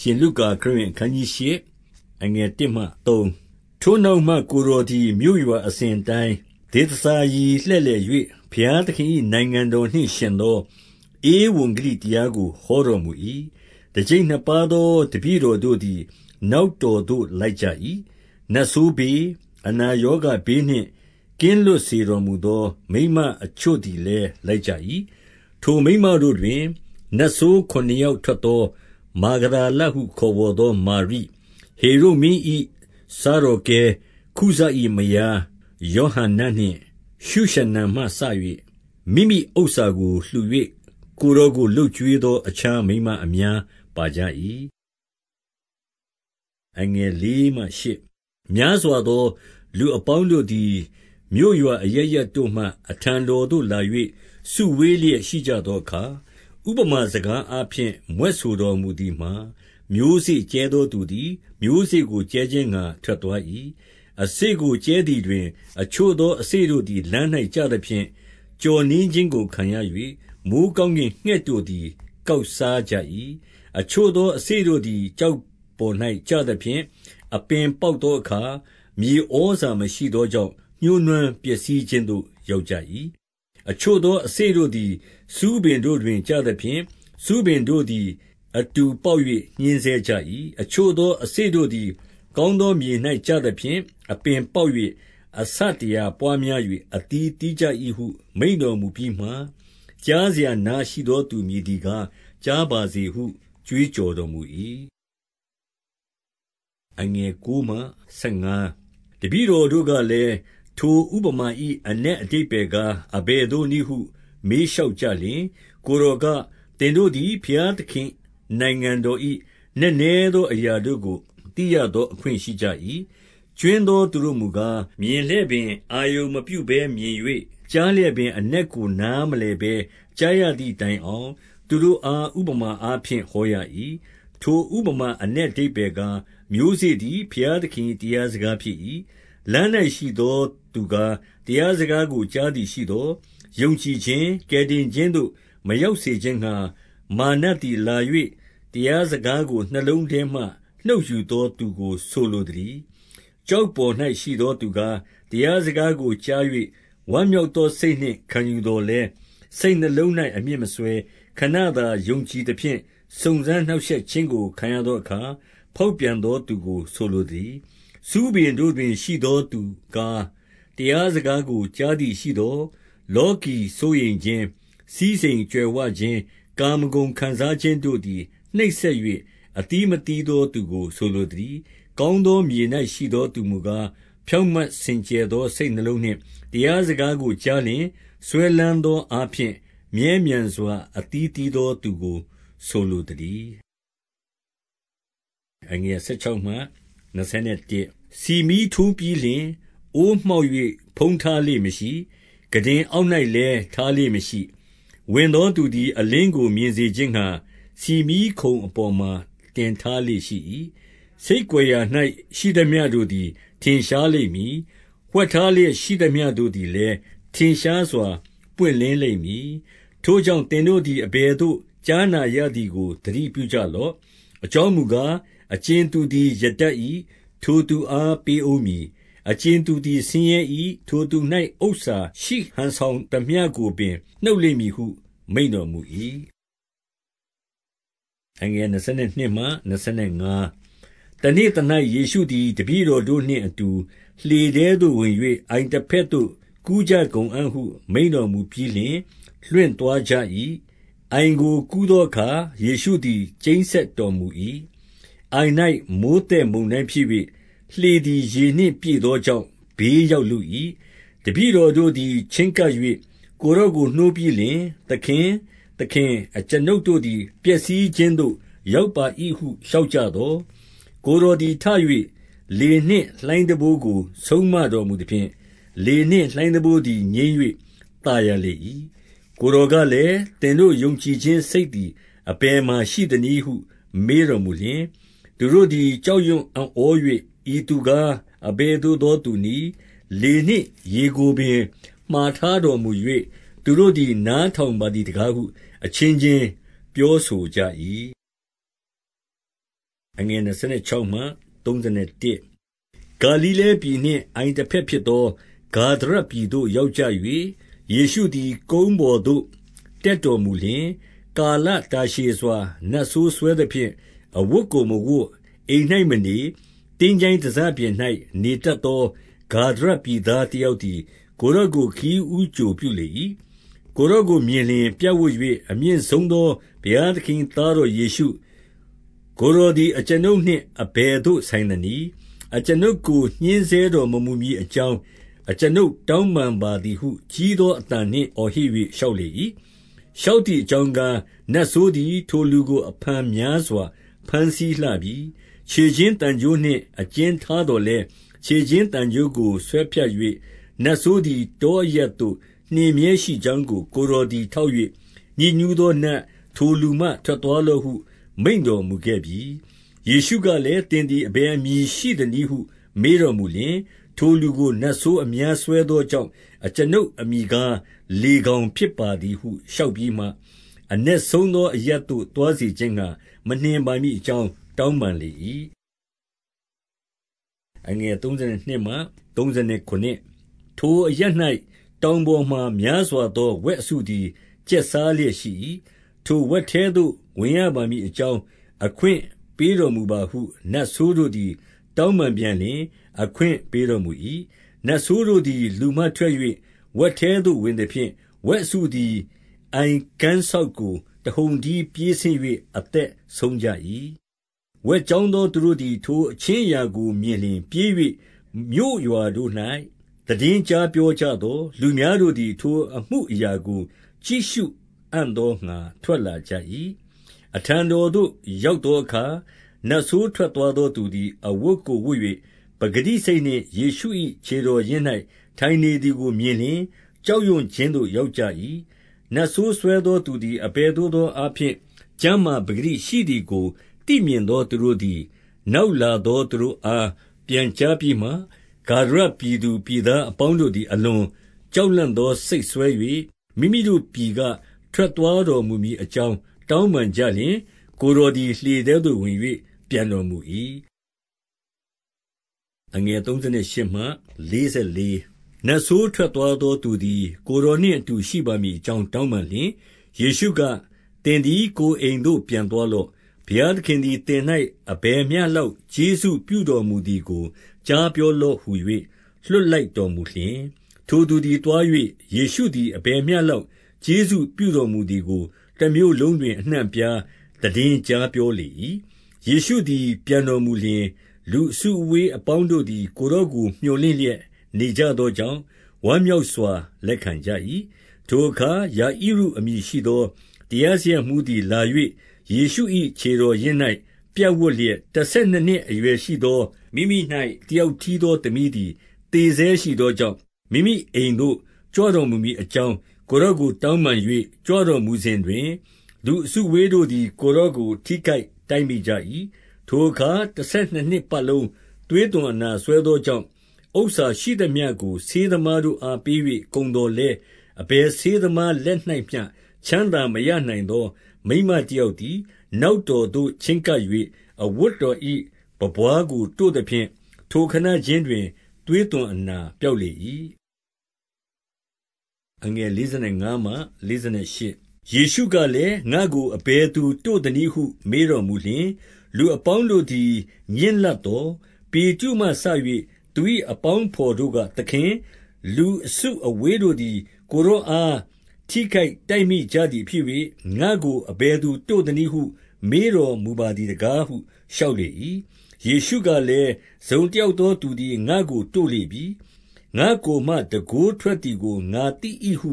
ရှင်လုကာခရစ်ဝင်အခန်းကြီး၈အငယ်1မှ3ထိုနောက်မှကိုတော်သည်မြို့ရွာအစဉ်တိုင်းဒေသစာရီလှည့်လည်၍ဘုရားသခင်၏နိုင်ငံတော်နှင့်ရှင်သောဧဝံဂေလိတရားကိုဟောတော်မူ၏တကြိမ်နှစ်ပါးသောတပည့်တော်တို့သည် နောက်တော်သို့လိုက်ကြ၏နတ်ဆိုးဘေးအနာရောဂါဘေးနှင့်ကင်းလွတ်စေတော်မူသော မိမအချို့သည်လည်းလိုက်ကြ၏ထိုမိမတို့တွင်နတ်ဆိုးခုနစ်ယောက်ထွက်သော မာဂဒလဟု ခေါ်ဝေါ်သော မာရိ၊ဟေရုဒ်မင်း၏စားတော်ကဲ ကုဇ၏မယား ယောဟန္နနှင့် ရှုရှနန်မှစ၍မိမိဥစ္စာကို လှူ၍ကိုယ်တော်ကို လုပ်ကျွေးသော အခြားမိန်းမအများပါကြ၏။များစွာသော လူအပေါင်းတို့သည် မြို့ရွာအရပ်ရပ်တို့မှ အထံတော်သို့လာ၍စုဝေးလျက်ရှိကြသောအခါ ဥပမာစကားအားဖြင့် မြွက်ဆိုတော်မူသည်မှာ၊မျိုးစေ့ကြဲသောသူသည် မျိုးစေ့ကိုကြဲခြင်းငှါ ထွက်သွား၏။အစေ့ကိုကြဲသည်တွင် အချို့သော အစေ့တို့သည် လမ်း၌ကျသဖြင့် ကျော်နင်းခြင်းကိုခံရ၍မိုဃ်းကောင်းကင်ငှက်တို့သည် ကောက်စားကြ၏။အချို့သော အစေ့တို့သည် ကျောက်ပေါ်၌ကျသဖြင့် အပင်ပေါက်သောအခါ မြေဩဇာမရှိသောကြောင့် ညှိုးနွမ်းပျက်စီးခြင်းသို့ ရောက်ကြ၏။ အချို့သောအစေ့တို့သည် ဆူးပင်တို့တွင် ကျသဖြင့် ဆူးပင်တို့သည် အတူပေါက်၍ညှဉ်းဆဲကြ၏။အချို့သောအစေ့တို့သည် ကောင်းသောမြေ၌ကျသဖြင့် အပင်ပေါက်၍အဆတရာပွားများ၍အသီးသီးကြ၏ဟု မိန့်တော်မူပြီးမှ၊ကြားစရာနားရှိသောသူ မည်သည်ကား ကြားပါစေဟု ကြွေးကြော်တော်မူ၏။တပည့်တော်တို့ကလည်း၊ ထိုဥပမာ၏အနက်အဓိပ္ပါယ်ကား အဘယ်သို့နည်းဟု မေးလျှောက်ကြလျှင်၊ကိုယ်တော်က၊သင်တို့သည် ဘုရားသခင့်နိုင်ငံတော်၏နက်နဲသောအရာတို့ကို သိရသောအခွင့်ရှိကြ၏။ကြွင်းသောသူတို့မူကား၊မြင်လျက်ပင် အာရုံမပြုဘဲမြင်၍ကြားလျက်ပင် အနက်ကို နားမလည်ဘဲ ကြားရသည်တိုင်အောင် သူတို့အား ဥပမာအားဖြင့် ဟောရ၏။ထိုဥပမာအနက်အဓိပ္ပါယ်ကား၊မျိုးစေ့သည် ဘုရားသခင်၏တရားစကားဖြစ်၏။ လမ်း၌ရှိသောသူကားတရားစကားကိုကြားသည်ရှိသော်၊ယုံကြည်ခြင်း၊ကယ်တင်ခြင်းသို့မရောက်စေခြင်းငှါမာရ်နတ်သည်လာ၍တရားစကားကိုနှလုံးထဲမှနှုတ်ယူသောသူကိုဆိုလိုသတည်း။ကျောက်ပေါ်၌ရှိသောသူကား၊တရားစကားကိုကြား၍ဝမ်းမြောက်သောစိတ်နှင့်ခံယူသော်လည်း၊စိတ်နှလုံး၌အမြစ်မစွဲခဏသာယုံကြည်သဖြင့်စုံစမ်းနှောင့်ရှက်ခြင်းကိုခံရသောအခါဖောက်ပြန်သောသူကိုဆိုလိုသတည်း။ ဆူးပင်တို့တွင်ရှိသောသူကား၊တရားစကားကို ကြားသည်ရှိသော်၊လောကီစိုးရိမ်ခြင်း၊စည်းစိမ်ကြွယ်ဝခြင်း၊ကာမဂုဏ်ခံစားခြင်းတို့သည် နှိပ်စက်၍အသီးမသီးသောသူကို ဆိုလိုသတည်း။ကောင်းသောမြေ၌ရှိသောသူမူကား၊ဖြောင့်မတ်စင်ကြယ်သော စိတ်နှလုံးနှင့် တရားစကားကိုကြားလျှင် စွဲလမ်းသောအားဖြင့် မြဲမြံစွာ အသီးသီးသောသူကို ဆိုလိုသတည်း။ ဆီမီးထိုးပြီးလျှင် အိုးမှောက်၍ဖုံးထားလေ့မရှိ။ခုတင်အောက်၌လည်း ထားလေ့မရှိ။ဝင်သောသူသည် အလင်းကို မြင်စေခြင်းငှါ ဆီမီးခုံအပေါ်မှာ တင်ထားလေ့ရှိ၏။ဆိတ်ကွယ်ရာ၌ရှိသမျှတို့သည် ထင်ရှားလိမ့်မည်။ဝှက်ထားလျက်ရှိသမျှတို့သည်လည်း ထင်ရှားစွာ ပွင့်လင်းလိမ့်မည်။ထိုကြောင့် သင်တို့သည် အဘယ်သို့ ကြားနာရသည်ကို သတိပြုကြလော့။အကြောင်းမူကား၊ အကြင်သူသည် ရတတ်၏။ထိုသူအား ပေးဦးမည်။အကြင်သူသည် ဆင်းရဲ၏။ထိုသူ၌ဥစ္စာရှိဟန်ဆောင်သမျှကိုပင် နှုတ်လိမ့်မည်ဟု မိန့်တော်မူ၏။တနေ့သ၌ယေရှုသည် တပည့်တော်တို့နှင့်အတူ လှေထဲသို့ဝင်၍အိုင်တဘက်သို့ ကူးကြကုန်အံ့ဟု မိန့်တော်မူပြီးလျှင် လွင့်သွားကြ၏။အိုင်ကို ကူးသောအခါ ယေရှုသည် ကျိန်းစက်တော်မူ၏။ အိုင်၌မိုဃ်းသက်မုန်တိုင်းဖြစ်၍လှေသည် ရေနှင့်ပြည့်သောကြောင့် ဘေးရောက်လု၏။တပည့်တော်တို့သည် ချဉ်းကပ်၍ကိုယ်တော်ကို နှိုးပြီးလျှင်၊သခင်၊သခင်၊အကျွန်ုပ်တို့သည် ပျက်စီးခြင်းသို့ ရောက်ပါ၏ဟု လျှောက်ကြသော်၊ကိုယ်တော်သည်ထ၍လေနှင့်လှိုင်းတံပိုးကို ဆုံးမတော်မူသဖြင့်၊လေနှင့်လှိုင်းတံပိုးသည် ငြိမ်း၍သာယာလေ၏။ကိုယ်တော်ကလည်း၊သင်တို့ယုံကြည်ခြင်းစိတ်သည် အဘယ်မှာရှိသနည်းဟု မေးတော်မူလျှင်၊ သူတို့သည် ကြောက်ရွံ့အံ့ဩ၍ဤသူကား အဘယ်သို့သောသူနည်း။လေနှင့်ရေကိုပင် မှာထားတော်မူ၍သူတို့သည် နားထောင်ပါသည်တကားဟု အချင်းချင်းပြောဆိုကြ၏။အငယ်26မှ31ဂါလိလဲပြည်နှင့် အိုင်တဖက်ဖြစ်သော ဂါဒရပြည်သို့ ရောက်ကြ၍ယေရှုသည် ကုန်းပေါ်သို့ တက်တော်မူလျှင် ကာလတာရှည်စွာ နတ်ဆိုးဆွဲသဖြင့် အဝတ်ကိုမဝတ် အိမ်၌မနေတင်းကြိုင်းတစားပြင်၌နေတတ်သော ဂါဒရပြည်သားတယောက်သည် ကိုရော့ကိုခီးဥကြိုပြုလေ၏ကိုရော့ကိုမြင်လျင် ပြတ်ဝတ်၍အမြင့်ဆုံးသော ဘုရားသခင်သားတော်ယေရှု ကိုရောသည် အကျွန်ုပ်နှင့် အဘယ်သို့ဆိုင်သနည်း အကျွန်ုပ်ကို ညှင်းဆဲတော်မမူမည်အကြောင်း အကျွန်ုပ်တောင်းပန်ပါသည်ဟု ကြီးသောအတန်နှင့် အော်ဟစ်၍လျှောက်လေ၏။လျှောက်သည်အကြောင်းကား၊နတ်ဆိုးသည် ထိုလူကို အဖန်များစွာ ဘမ်းဆီးလှပြီ။ခြေချင်းသံကြိုးနှင့် အကျဉ်းထားသော်လည်း၊ခြေချင်းသံကြိုးကို ဆွဲဖြတ်၍နတ်ဆိုးသည် တောအရပ်သို့ နှင်မြဲရှိကြောင်းကို ကိုယ်တော်သည် ထောက်၍၊ညစ်ညူးသောနတ်၊ထိုလူမှထွက်သွားလော့ဟု မိန့်တော်မူခဲ့ပြီ။ယေရှုကလည်း၊သင်သည် အဘယ်အမည်ရှိသနည်းဟု မေးတော်မူလျှင်၊ထိုလူကို နတ်ဆိုးအများစွဲသောကြောင့် အကျွန်ုပ်အမည်ကား လေဂေါင်ဖြစ်ပါသည်ဟု လျှောက်ပြီးမှ၊အနက်ဆုံးသောအရပ်သို့ သွားစေခြင်းငှါ မနှင်ပါမည်အကြောင်း တောင်းပန်လေ၏။ထိုအရပ်၌တောင်ပေါ်မှာ များစွာသော ဝက်အစုသည် ကျက်စားလျက်ရှိ၏။ထိုဝက်ထဲသို့ ဝင်ရပါမည် အကြောင်း အခွင့်ပေးတော်မူပါဟု နတ်ဆိုးတို့သည် တောင်းပန်ပြန်လျှင် အခွင့်ပေးတော်မူ၏။နတ်ဆိုးတို့သည် လူမှထွက်၍ဝက်ထဲသို့ ဝင်သဖြင့် ဝက်အစုသည် အိုင်ကမ်းစောက်ကို တဟုန်တည်းပြေးဆင်း၍အသက်ဆုံးကြ၏။ဝက်ကျောင်းသောသူတို့သည် ထိုအခြင်းအရာကို မြင်လျှင် ပြေး၍မြို့ရွာတို့၌သိတင်းကြားပြောကြသော်၊လူများတို့သည် ထိုအမှုအရာကို ကြည့်ရှုအံ့သောငှါ ထွက်လာကြ၏။အထံတော်သို့ ရောက်သောအခါ နတ်ဆိုးထွက်သွားသောသူသည် အဝတ်ကိုဝတ်၍ပကတိစိတ်နှင့် ယေရှု၏ခြေတော်ရင်း၌ထိုင်နေသည်ကိုမြင်လျှင် ကြောက်ရွံ့ခြင်းသို့ ရောက်ကြ၏။ နတ်ဆိုးစွဲသောသူသည် အဘယ်သို့သောအားဖြင့် ကျန်းမာပကတိရှိသည်ကို သိမြင်သောသူတို့သည် နောက်လာသောသူတို့အား ပြန်ကြားပြီးမှ၊ဂါဒရပြည်သူပြည်သားအပေါင်းတို့သည် အလွန်ကြောက်လန့်သောစိတ်စွဲ၍မိမိတို့ပြည်က ထွက်သွားတော်မူမည်အကြောင်း တောင်းပန်ကြလျှင်၊ကိုယ်တော်သည် လှေထဲသို့ဝင်၍ပြန်တော်မူ၏။ နတ်ဆိုးထွက်သွားသောသူသည် ကိုယ်တော်နှင့်အတူ ရှိပါမည်အကြောင်း တောင်းပန်လျှင်၊ယေရှုက၊သင်သည် ကိုယ်အိမ်သို့ ပြန်သွားလော့။ဘုရားသခင်သည် သင်၌အဘယ်မျှလောက် ကျေးဇူးပြုတော်မူသည်ကို ကြားပြောလော့ဟူ၍လွှတ်လိုက်တော်မူလျှင်၊ထိုသူသည်သွား၍ယေရှုသည် အဘယ်မျှလောက် ကျေးဇူးပြုတော်မူသည်ကို တမြို့လုံးတွင် အနှံ့အပြား သိတင်းကြားပြောလေ၏။ယေရှုသည် ပြန်တော်မူလျှင်၊လူအစုအဝေးအပေါင်းတို့သည် ကိုယ်တော်ကို မြော်လင့်လျက် နေကြသောကြောင့် ဝမ်းမြောက်စွာ လက်ခံကြ၏။ထိုအခါ ယာဣရုအမည်ရှိသော တရားစရပ်မှူးသည်လာ၍ယေရှု၏ခြေတော်ရင်း၌ပြပ်ဝပ်လျက်၊တဆယ်နှစ်နှစ်အရွယ်ရှိသော မိမိ၌တယောက်တည်းသော သမီးသည် သေဆဲရှိသောကြောင့်၊မိမိအိမ်သို့ ကြွတော်မူမည်အကြောင်း ကိုယ်တော်ကို တောင်းပန်၍ကြွတော်မူစဉ်တွင်၊လူအစုအဝေးတို့သည် ကိုယ်တော်ကို ထိခိုက်တိုက်မိကြ၏။ထိုအခါ တဆယ်နှစ်နှစ်ပတ်လုံး သွေးသွန်အနာစွဲသောကြောင့်၊ ဥစ္စာရှိသမျှကို ဆေးသမားတို့အား ပေး၍ကုန်သော်လည်း၊အဘယ်ဆေးသမားလက်၌မျှ ချမ်းသာမရနိုင်သော မိန်းမတယောက်သည် နောက်တော်သို့ ချဉ်းကပ်၍အဝတ်တော်၏ပန်းပွါးကို တို့သဖြင့်၊ထိုခဏခြင်းတွင် သွေးသွန်အနာပျောက်လေ၏။ယေရှုကလည်း၊ငါ့ကို အဘယ်သူတို့သနည်းဟု မေးတော်မူလျှင်၊လူအပေါင်းတို့သည် ညစ်လပ်သော်၊ပေတရုမှစ၍ သူ၏အပေါင်းအဘော်တို့က၊သခင်၊လူအစုအဝေးတို့သည် ကိုယ်တော်အား ထိခိုက်တိုက်မိကြသည်ဖြစ်၍၊ငါ့ကို အဘယ်သူတို့သနည်းဟု မေးတော်မူပါသည်တကားဟု လျှောက်လေ၏။ယေရှုကလည်း၊တစုံတယောက်သောသူသည် ငါ့ကို တို့လိမ့်မည်။ငါ့ကိုယ်မှ တန်ခိုးထွက်သည်ကို ငါသိ၏ဟု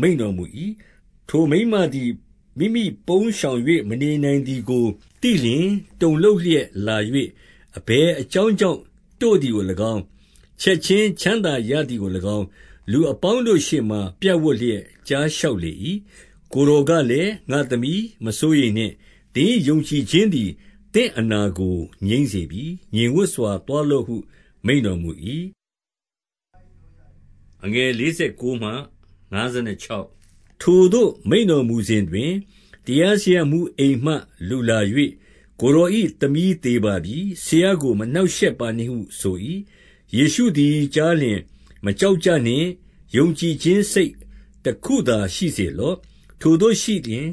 မိန့်တော်မူ၏။ထိုမိန်းမသည် မိမိပုန်းရှောင်၍မနေနိုင်သည်ကို သိလျှင်၊တုန်လှုပ်လျက်လာ၍၊အဘယ်အကြောင်းကြောင့် တို့သည်ကို၎င်း၊ချက်ခြင်းချမ်းသာရသည်ကို၎င်း၊လူအပေါင်းတို့ရှေ့မှာ ပြပ်ဝပ်လျက် ကြားလျှောက်လေ၏။ကိုယ်တော်ကလည်း၊ငါ့သမီး၊မစိုးရိမ်နှင့်။သင်၏ယုံကြည်ခြင်းသည် သင့်အနာကို ငြိမ်းစေပြီ။ငြိမ်ဝပ်စွာ သွားလော့ဟု မိန့်တော်မူ၏။ထိုသို့ မိန့်တော်မူစဉ်တွင်၊တရားစရပ်မှူးအိမ်မှ လူလာ၍၊ကို ကိုယ်တော်၏သမီးသေပါပြီ။ဆရာကိုမနှောင့်ရှက်ပါနှင့်ဟုဆို၏။ယေရှုသည်ကြားလျှင်၊မကြောက်ကြနှင့်။ယုံကြည်ခြင်းစိတ်တခုသာရှိစေလော့။ထိုသို့ရှိလျှင်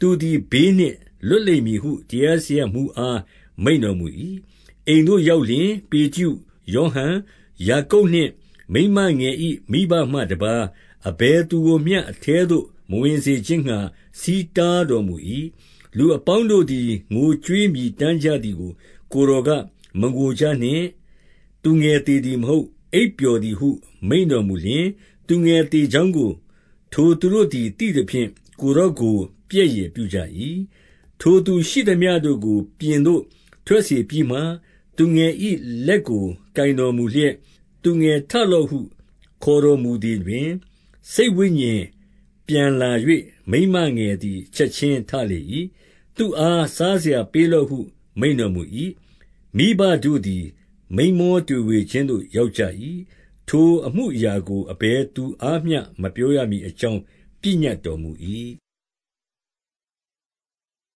သူသည်ဘေးနှင့်လွတ်လိမ့်မည်ဟု တရားစရပ်မှူးအား မိန့်တော်မူ၏။အိမ်သို့ရောက်လျှင်၊ပေတရု၊ယောဟန်၊ယာကုပ်နှင့် မိန်းမငယ်၏မိဘမှတပါး အဘယ်သူကိုမျှ အထဲသို့ မဝင်စေခြင်းငှါ ဆီးတားတော်မူ၏။ လူအပေါင်းတို့သည် ငိုကြွေးမြည်တမ်းကြသည်ကို ကိုယ်တော်က၊မငိုကြနှင့်။သူငယ်သေသည်မဟုတ်။အိပ်ပျော်သည်ဟု မိန့်တော်မူလျှင်၊သူငယ်သေကြောင်းကို ထိုသူတို့သည် သိသဖြင့် ကိုယ်တော်ကို ပြက်ယယ်ပြုကြ၏။ထိုသူရှိသမျှတို့ကို ပြင်သို့ထွက်စေပြီးမှ၊သူငယ်၏လက်ကို ကိုင်တော်မူလျက်၊သူငယ်ထလော့ဟု ခေါ်တော်မူသည်တွင်၊စိတ်ဝိညာဉ် ပြန်လာ၍မိန်းမငယ်သည် ချက်ခြင်းထလေ၏။သူ့အား စားစရာပေးလော့ဟု မိန့်တော်မူ၏။မိဘတို့သည် မိန်းမောတွေဝေခြင်းသို့ ရောက်ကြ၏။ထိုအမှုအရာကို အဘယ်သူအားမျှ မပြောရမည်အကြောင်း ပညတ်တော်မူ၏။